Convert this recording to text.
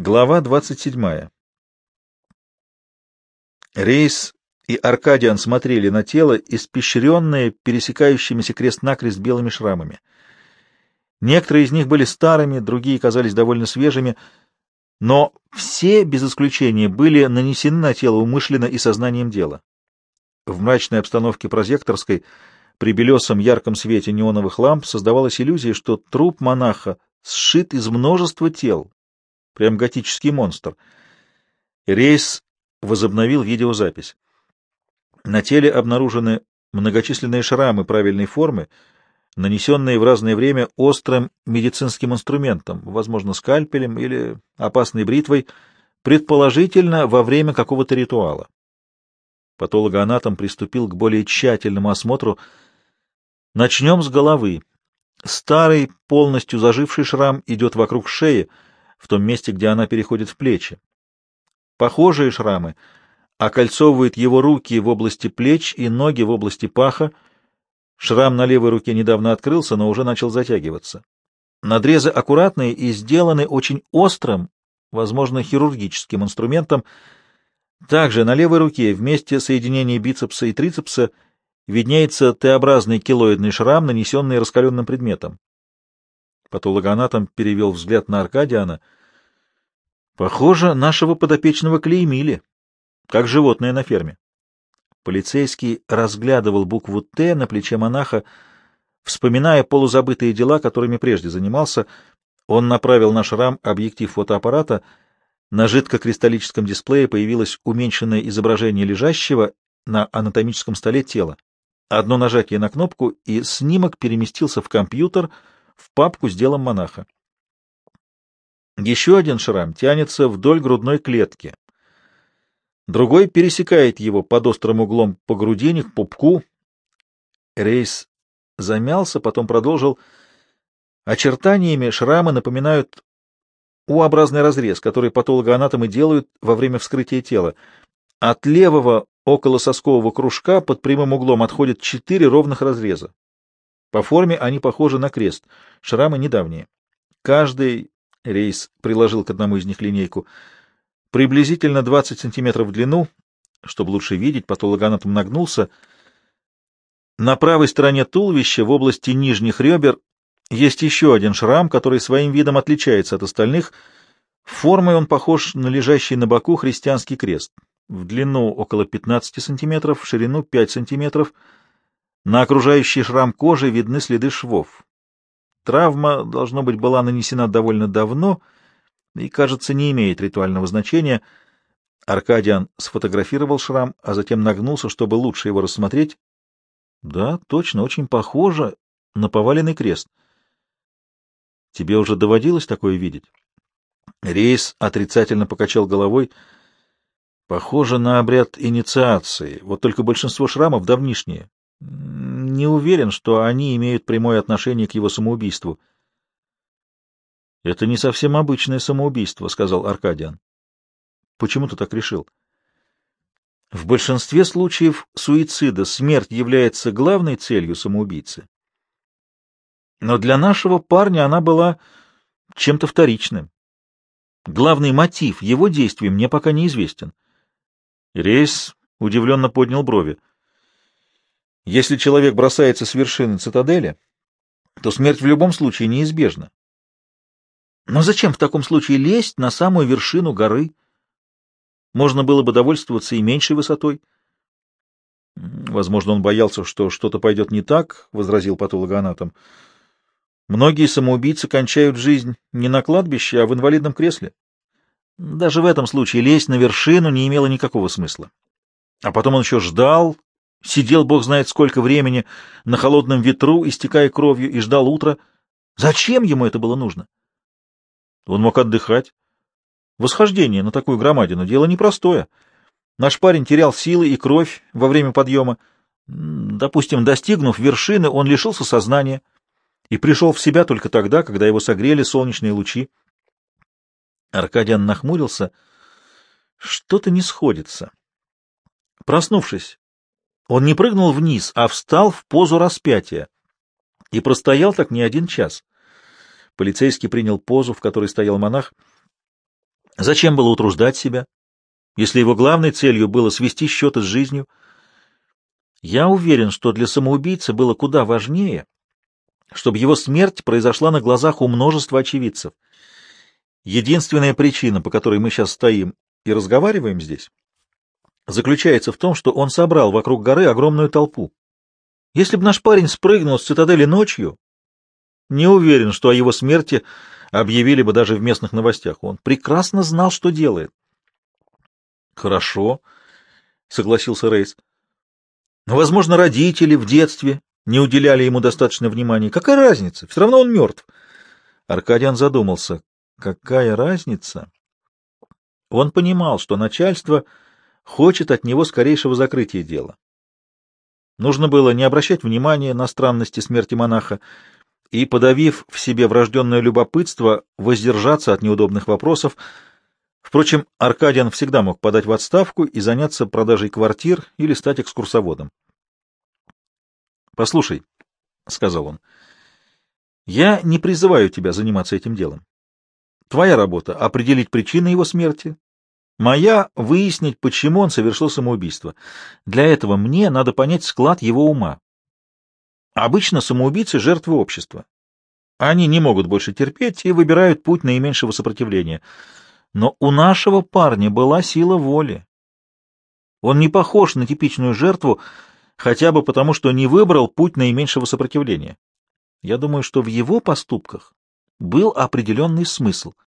Глава 27. Рейс и Аркадиан смотрели на тело, испещренное пересекающимися крест-накрест белыми шрамами. Некоторые из них были старыми, другие казались довольно свежими, но все, без исключения, были нанесены на тело умышленно и сознанием дела. В мрачной обстановке прозекторской, при белесом ярком свете неоновых ламп, создавалась иллюзия, что труп монаха сшит из множества тел, Прям готический монстр. Рейс возобновил видеозапись. На теле обнаружены многочисленные шрамы правильной формы, нанесенные в разное время острым медицинским инструментом, возможно, скальпелем или опасной бритвой, предположительно, во время какого-то ритуала. Патологоанатом приступил к более тщательному осмотру. Начнем с головы. Старый, полностью заживший шрам идет вокруг шеи, в том месте, где она переходит в плечи. Похожие шрамы окольцовывают его руки в области плеч и ноги в области паха. Шрам на левой руке недавно открылся, но уже начал затягиваться. Надрезы аккуратные и сделаны очень острым, возможно, хирургическим инструментом. Также на левой руке вместе соединения бицепса и трицепса виднеется Т-образный килоидный шрам, нанесенный раскаленным предметом. Патологоанатом перевел взгляд на Аркадиана. Похоже, нашего подопечного клеймили, как животное на ферме. Полицейский разглядывал букву «Т» на плече монаха, вспоминая полузабытые дела, которыми прежде занимался. Он направил на шрам объектив фотоаппарата. На жидкокристаллическом дисплее появилось уменьшенное изображение лежащего на анатомическом столе тела. Одно нажатие на кнопку, и снимок переместился в компьютер — в папку с делом монаха. Еще один шрам тянется вдоль грудной клетки. Другой пересекает его под острым углом по грудине к пупку. Рейс замялся, потом продолжил. Очертаниями шрамы напоминают У-образный разрез, который патологоанатомы делают во время вскрытия тела. От левого около соскового кружка под прямым углом отходят четыре ровных разреза. По форме они похожи на крест, шрамы недавние. Каждый рейс приложил к одному из них линейку. Приблизительно 20 сантиметров в длину, чтобы лучше видеть, патологоанатом нагнулся. На правой стороне туловища, в области нижних ребер, есть еще один шрам, который своим видом отличается от остальных. Формой он похож на лежащий на боку христианский крест. В длину около 15 сантиметров, в ширину 5 сантиметров — на окружающий шрам кожи видны следы швов. Травма, должно быть, была нанесена довольно давно и, кажется, не имеет ритуального значения. Аркадиан сфотографировал шрам, а затем нагнулся, чтобы лучше его рассмотреть. Да, точно, очень похоже на поваленный крест. Тебе уже доводилось такое видеть? Рейс отрицательно покачал головой. Похоже на обряд инициации, вот только большинство шрамов давнишние. Не уверен, что они имеют прямое отношение к его самоубийству. — Это не совсем обычное самоубийство, — сказал Аркадиан. — Почему ты так решил? — В большинстве случаев суицида смерть является главной целью самоубийцы. Но для нашего парня она была чем-то вторичным. Главный мотив его действий мне пока неизвестен. Рейс удивленно поднял брови. Если человек бросается с вершины цитадели, то смерть в любом случае неизбежна. Но зачем в таком случае лезть на самую вершину горы? Можно было бы довольствоваться и меньшей высотой. Возможно, он боялся, что что-то пойдет не так, — возразил патологоанатом. Многие самоубийцы кончают жизнь не на кладбище, а в инвалидном кресле. Даже в этом случае лезть на вершину не имело никакого смысла. А потом он еще ждал, Сидел бог знает сколько времени на холодном ветру, истекая кровью, и ждал утра. Зачем ему это было нужно? Он мог отдыхать. Восхождение на такую громадину — дело непростое. Наш парень терял силы и кровь во время подъема. Допустим, достигнув вершины, он лишился сознания и пришел в себя только тогда, когда его согрели солнечные лучи. Аркадиан нахмурился. Что-то не сходится. Проснувшись, он не прыгнул вниз, а встал в позу распятия и простоял так не один час. Полицейский принял позу, в которой стоял монах. Зачем было утруждать себя, если его главной целью было свести счеты с жизнью? Я уверен, что для самоубийцы было куда важнее, чтобы его смерть произошла на глазах у множества очевидцев. Единственная причина, по которой мы сейчас стоим и разговариваем здесь, заключается в том, что он собрал вокруг горы огромную толпу. Если бы наш парень спрыгнул с цитадели ночью, не уверен, что о его смерти объявили бы даже в местных новостях. Он прекрасно знал, что делает. Хорошо, согласился Рейс. Но, возможно, родители в детстве не уделяли ему достаточно внимания. Какая разница? Все равно он мертв. Аркадиан задумался. Какая разница? Он понимал, что начальство хочет от него скорейшего закрытия дела. Нужно было не обращать внимания на странности смерти монаха и, подавив в себе врожденное любопытство, воздержаться от неудобных вопросов. Впрочем, Аркадиан всегда мог подать в отставку и заняться продажей квартир или стать экскурсоводом. «Послушай», — сказал он, — «я не призываю тебя заниматься этим делом. Твоя работа — определить причины его смерти. Моя — выяснить, почему он совершил самоубийство. Для этого мне надо понять склад его ума. Обычно самоубийцы — жертвы общества. Они не могут больше терпеть и выбирают путь наименьшего сопротивления. Но у нашего парня была сила воли. Он не похож на типичную жертву, хотя бы потому, что не выбрал путь наименьшего сопротивления. Я думаю, что в его поступках был определенный смысл —